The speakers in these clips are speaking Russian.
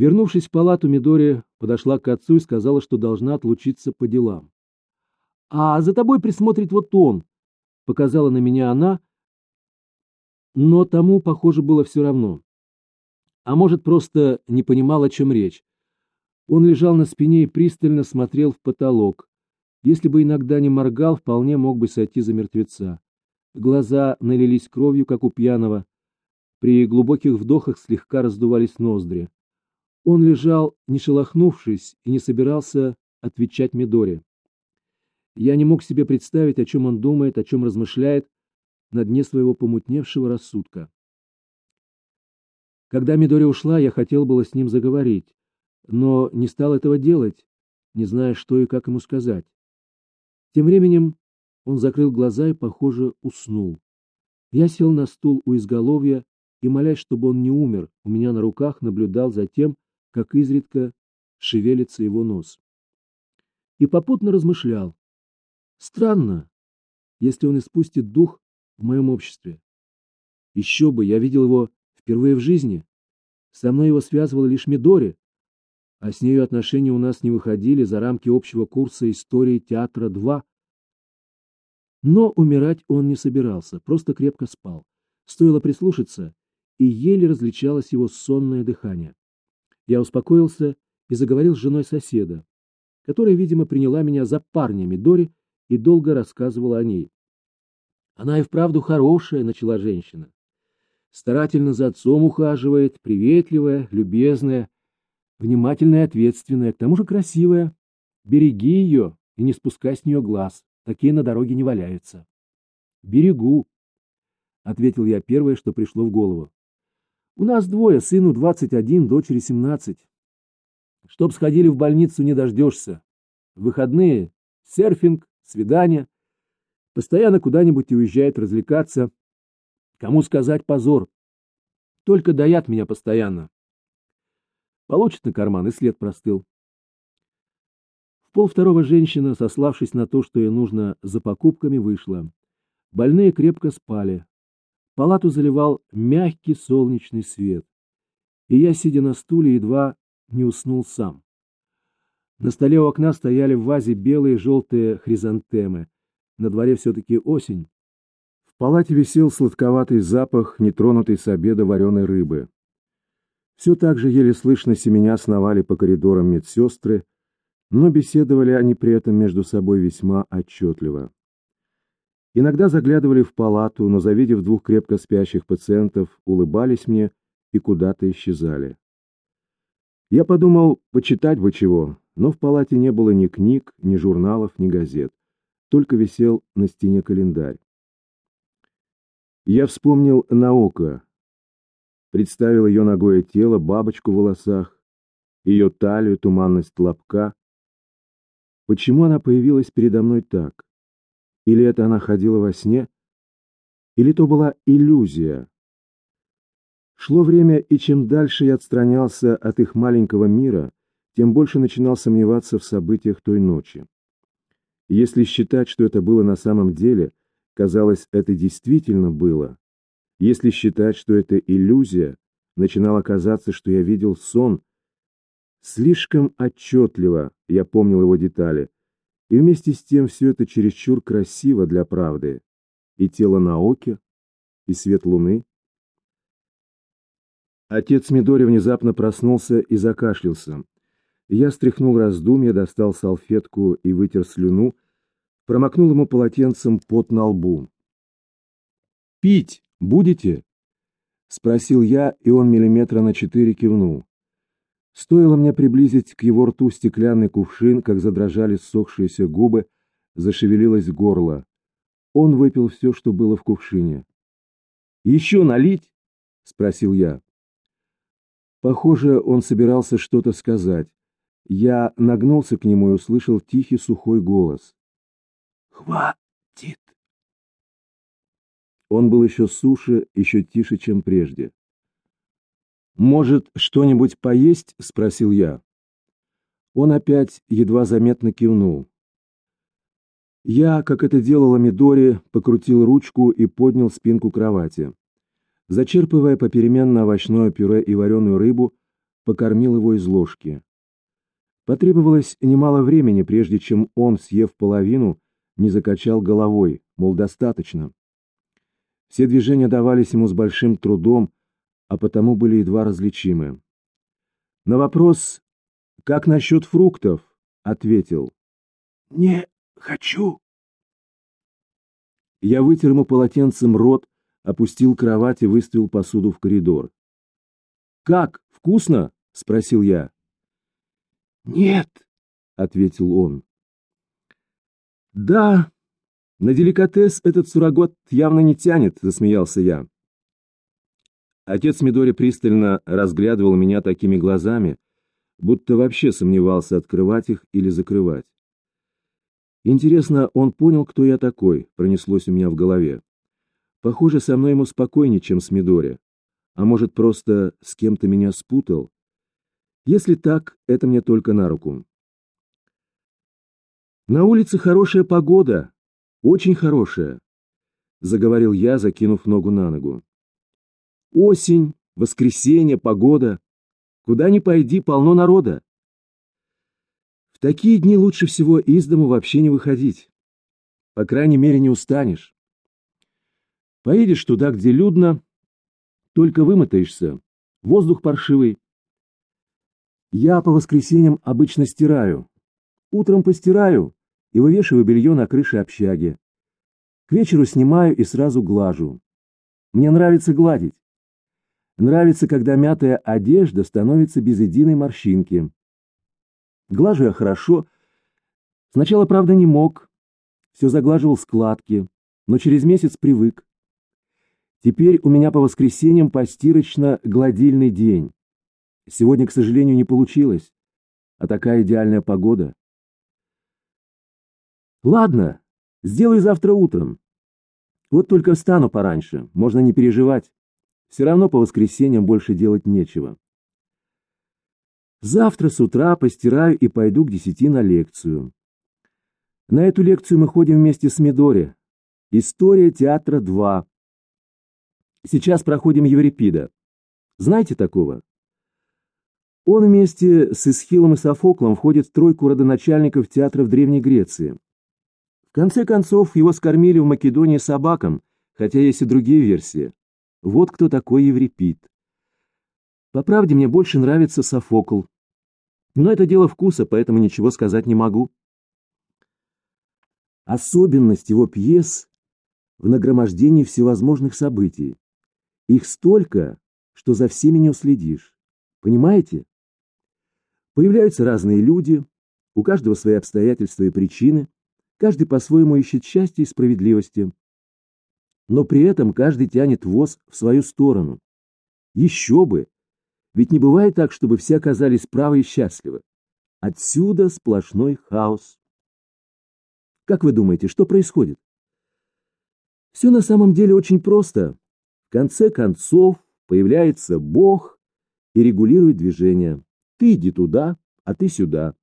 Вернувшись в палату, Мидори подошла к отцу и сказала, что должна отлучиться по делам. «А за тобой присмотрит вот он», — показала на меня она, но тому, похоже, было все равно. А может, просто не понимал, о чем речь. Он лежал на спине и пристально смотрел в потолок. Если бы иногда не моргал, вполне мог бы сойти за мертвеца. Глаза налились кровью, как у пьяного. При глубоких вдохах слегка раздувались ноздри. Он лежал, не шелохнувшись, и не собирался отвечать Мидоре. Я не мог себе представить, о чем он думает, о чем размышляет на дне своего помутневшего рассудка. Когда Мидори ушла, я хотел было с ним заговорить, но не стал этого делать, не зная, что и как ему сказать. Тем временем он закрыл глаза и, похоже, уснул. Я сел на стул у изголовья и, молясь, чтобы он не умер, у меня на руках наблюдал за тем, как изредка шевелится его нос. И попутно размышлял. Странно, если он испустит дух в моем обществе. Еще бы, я видел его впервые в жизни. Со мной его связывала лишь Мидори, а с нею отношения у нас не выходили за рамки общего курса истории театра 2. Но умирать он не собирался, просто крепко спал. Стоило прислушаться, и еле различалось его сонное дыхание. Я успокоился и заговорил с женой соседа, которая, видимо, приняла меня за парня Мидори и долго рассказывала о ней. Она и вправду хорошая, начала женщина. Старательно за отцом ухаживает, приветливая, любезная, внимательная и ответственная, к тому же красивая. Береги ее и не спускай с нее глаз, такие на дороге не валяются. Берегу, — ответил я первое, что пришло в голову. У нас двое, сыну двадцать один, дочери семнадцать. Чтоб сходили в больницу, не дождешься. Выходные — серфинг, свидания. Постоянно куда-нибудь уезжает развлекаться. Кому сказать позор. Только даят меня постоянно. Получит на карман, и след простыл. В пол второго женщина, сославшись на то, что ей нужно за покупками, вышла. Больные крепко спали. Палату заливал мягкий солнечный свет. И я, сидя на стуле, едва не уснул сам. На столе у окна стояли в вазе белые и желтые хризантемы. На дворе все-таки осень. В палате висел сладковатый запах, нетронутый с обеда вареной рыбы. Все так же еле слышно семеня сновали по коридорам медсестры, но беседовали они при этом между собой весьма отчетливо. Иногда заглядывали в палату, но, завидев двух крепко спящих пациентов, улыбались мне и куда-то исчезали. Я подумал, почитать бы чего, но в палате не было ни книг, ни журналов, ни газет. Только висел на стене календарь. Я вспомнил Наока, представил ее ногое тело, бабочку в волосах, ее талию, туманность лобка. Почему она появилась передо мной так? Или это она ходила во сне? Или то была иллюзия? Шло время, и чем дальше я отстранялся от их маленького мира, тем больше начинал сомневаться в событиях той ночи. Если считать, что это было на самом деле, казалось, это действительно было, если считать, что это иллюзия, начинало казаться, что я видел сон. Слишком отчетливо я помнил его детали, и вместе с тем все это чересчур красиво для правды. И тело Наоки, и свет луны. Отец Мидори внезапно проснулся и закашлялся. Я стряхнул раздумья, достал салфетку и вытер слюну, промокнул ему полотенцем пот на лбу. «Пить!» «Будете?» — спросил я, и он миллиметра на четыре кивнул. Стоило мне приблизить к его рту стеклянный кувшин, как задрожали ссохшиеся губы, зашевелилось горло. Он выпил все, что было в кувшине. «Еще налить?» — спросил я. Похоже, он собирался что-то сказать. Я нагнулся к нему и услышал тихий сухой голос. «Хватит!» Он был еще суше, еще тише, чем прежде. «Может, что-нибудь поесть?» — спросил я. Он опять едва заметно кивнул. Я, как это делала Мидори, покрутил ручку и поднял спинку кровати. Зачерпывая попеременно овощное пюре и вареную рыбу, покормил его из ложки. Потребовалось немало времени, прежде чем он, съев половину, не закачал головой, мол, достаточно. Все движения давались ему с большим трудом, а потому были едва различимы. На вопрос «Как насчет фруктов?» ответил «Не хочу». Я вытер ему полотенцем рот, опустил кровать и выставил посуду в коридор. «Как? Вкусно?» — спросил я. «Нет», — ответил он. «Да, на деликатес этот суррогот явно не тянет», — засмеялся я. Отец Мидори пристально разглядывал меня такими глазами, будто вообще сомневался, открывать их или закрывать. Интересно, он понял, кто я такой, пронеслось у меня в голове. Похоже, со мной ему спокойнее, чем с Мидори. А может, просто с кем-то меня спутал? Если так, это мне только на руку. На улице хорошая погода, очень хорошая, заговорил я, закинув ногу на ногу. Осень, воскресенье, погода. Куда ни пойди, полно народа. В такие дни лучше всего из дому вообще не выходить. По крайней мере, не устанешь. Поедешь туда, где людно, только вымотаешься. Воздух паршивый. Я по воскресеньям обычно стираю. Утром постираю и вывешиваю белье на крыше общаги. К вечеру снимаю и сразу глажу. Мне нравится гладить. Нравится, когда мятая одежда становится без единой морщинки. Глажу я хорошо. Сначала, правда, не мог. Все заглаживал складки, но через месяц привык. Теперь у меня по воскресеньям постирочно-гладильный день. Сегодня, к сожалению, не получилось. А такая идеальная погода. Ладно, сделаю завтра утром. Вот только встану пораньше, можно не переживать. Все равно по воскресеньям больше делать нечего. Завтра с утра постираю и пойду к десяти на лекцию. На эту лекцию мы ходим вместе с Мидори. История театра 2. Сейчас проходим Еврипида. Знаете такого? Он вместе с Исхилом и Софоклом входит в тройку родоначальников театра в Древней Греции. В конце концов, его скормили в Македонии собакам, хотя есть и другие версии. Вот кто такой Еврипид. По правде, мне больше нравится Софокл. Но это дело вкуса, поэтому ничего сказать не могу. Особенность его пьес в нагромождении всевозможных событий. Их столько, что за всеми не уследишь. Понимаете? Появляются разные люди, у каждого свои обстоятельства и причины, каждый по-своему ищет счастья и справедливости. Но при этом каждый тянет воз в свою сторону. Еще бы! Ведь не бывает так, чтобы все оказались правы и счастливы. Отсюда сплошной хаос. Как вы думаете, что происходит? Все на самом деле очень просто. В конце концов появляется Бог и регулирует движение. Ты иди туда, а ты сюда.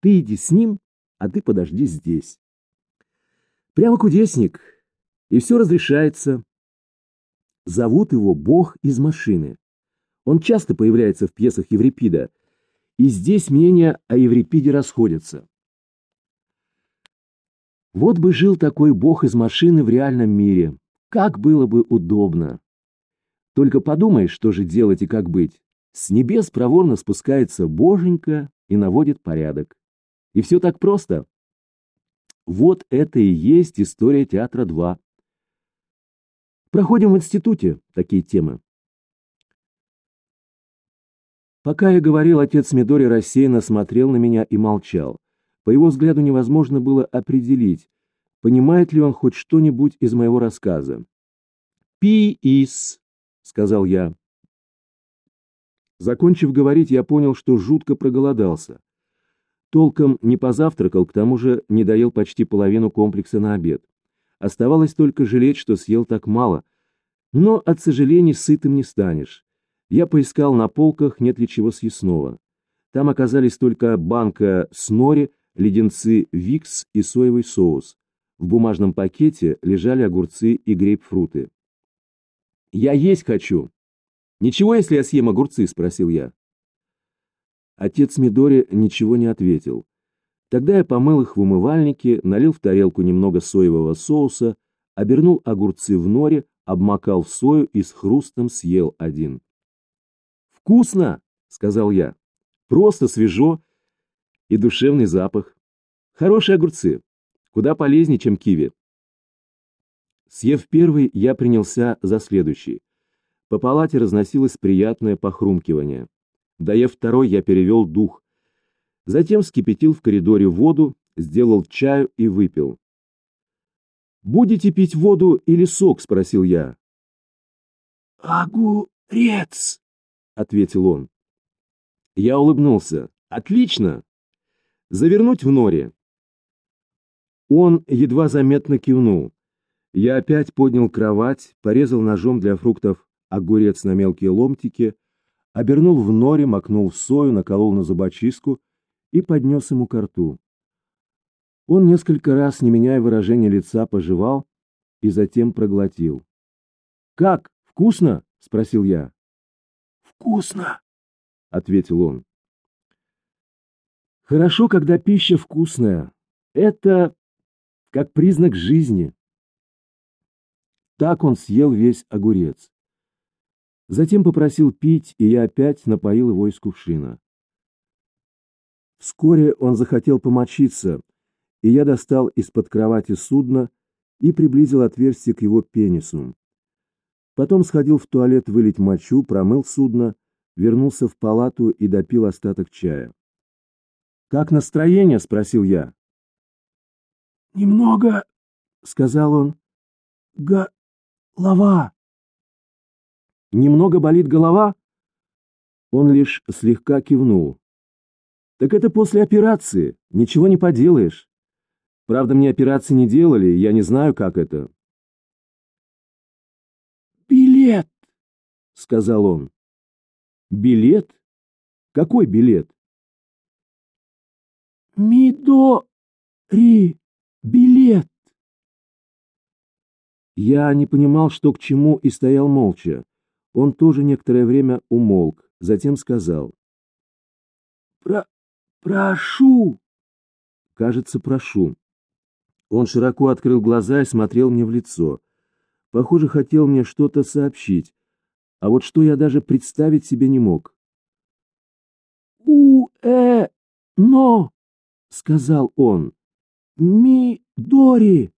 Ты иди с ним, а ты подожди здесь. Прямо кудесник, и все разрешается. Зовут его Бог из машины. Он часто появляется в пьесах Еврипида, и здесь мнения о Еврипиде расходятся. Вот бы жил такой Бог из машины в реальном мире, как было бы удобно. Только подумай, что же делать и как быть. С небес проворно спускается Боженька и наводит порядок. И все так просто. Вот это и есть история театра 2. Проходим в институте такие темы. Пока я говорил, отец Мидори рассеянно смотрел на меня и молчал. По его взгляду невозможно было определить, понимает ли он хоть что-нибудь из моего рассказа. «Пи-ис», — сказал я. Закончив говорить, я понял, что жутко проголодался. Толком не позавтракал, к тому же не доел почти половину комплекса на обед. Оставалось только жалеть, что съел так мало. Но от сожалений сытым не станешь. Я поискал на полках, нет ли чего съестного. Там оказались только банка снори, леденцы викс и соевый соус. В бумажном пакете лежали огурцы и грейпфруты. «Я есть хочу!» «Ничего, если я съем огурцы?» — спросил я. Отец Мидори ничего не ответил. Тогда я помыл их в умывальнике, налил в тарелку немного соевого соуса, обернул огурцы в норе, обмакал в сою и с хрустом съел один. «Вкусно!» — сказал я. «Просто свежо и душевный запах. Хорошие огурцы. Куда полезнее, чем киви». Съев первый, я принялся за следующий. По палате разносилось приятное похрумкивание. Доев второй, я перевел дух. Затем вскипятил в коридоре воду, сделал чаю и выпил. «Будете пить воду или сок?» — спросил я. «Огурец!» — ответил он. Я улыбнулся. «Отлично! Завернуть в норе!» Он едва заметно кивнул. Я опять поднял кровать, порезал ножом для фруктов огурец на мелкие ломтики, обернул в норе, макнул в сою, наколол на зубочистку и поднес ему ко рту. Он несколько раз, не меняя выражения лица, пожевал и затем проглотил. «Как? Вкусно?» — спросил я. «Вкусно!» — ответил он. «Хорошо, когда пища вкусная. Это как признак жизни». Так он съел весь огурец. Затем попросил пить, и я опять напоил его из кувшина. Вскоре он захотел помочиться, и я достал из-под кровати судно и приблизил отверстие к его пенису. Потом сходил в туалет вылить мочу, промыл судно, вернулся в палату и допил остаток чая. «Как настроение?» — спросил я. «Немного», — сказал он, — «голова». «Немного болит голова?» Он лишь слегка кивнул. «Так это после операции, ничего не поделаешь. Правда, мне операции не делали, я не знаю, как это». «Билет», — сказал он. «Билет? Какой билет?» «Мидори, билет». Я не понимал, что к чему, и стоял молча. Он тоже некоторое время умолк, затем сказал. «Про... прошу!» «Кажется, прошу». Он широко открыл глаза и смотрел мне в лицо. Похоже, хотел мне что-то сообщить, а вот что я даже представить себе не мог. «У-э-но!» — сказал он. «Ми-дори!»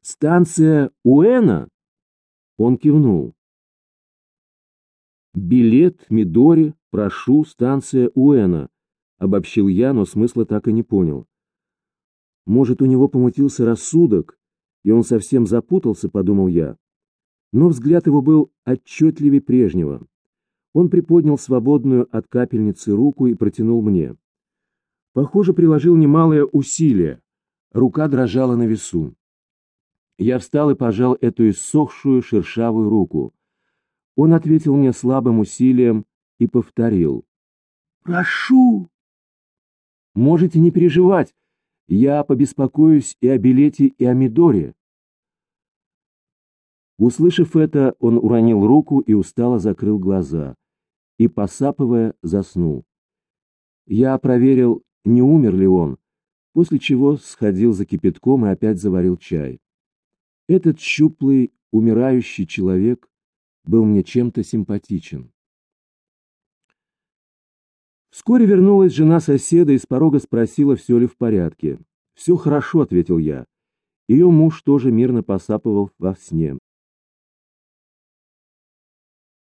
«Станция Уэна?» Он кивнул. «Билет, Мидори, прошу, станция Уэна», — обобщил я, но смысла так и не понял. Может, у него помутился рассудок, и он совсем запутался, подумал я. Но взгляд его был отчетливее прежнего. Он приподнял свободную от капельницы руку и протянул мне. Похоже, приложил немалое усилие. Рука дрожала на весу. Я встал и пожал эту иссохшую шершавую руку. Он ответил мне слабым усилием и повторил. «Прошу!» «Можете не переживать. Я побеспокоюсь и о билете, и о Мидоре». Услышав это, он уронил руку и устало закрыл глаза, и, посапывая, заснул. Я проверил, не умер ли он, после чего сходил за кипятком и опять заварил чай. Этот щуплый, умирающий человек был мне чем-то симпатичен. Вскоре вернулась жена соседа и с порога спросила, все ли в порядке. «Все хорошо», — ответил я. Ее муж тоже мирно посапывал во сне.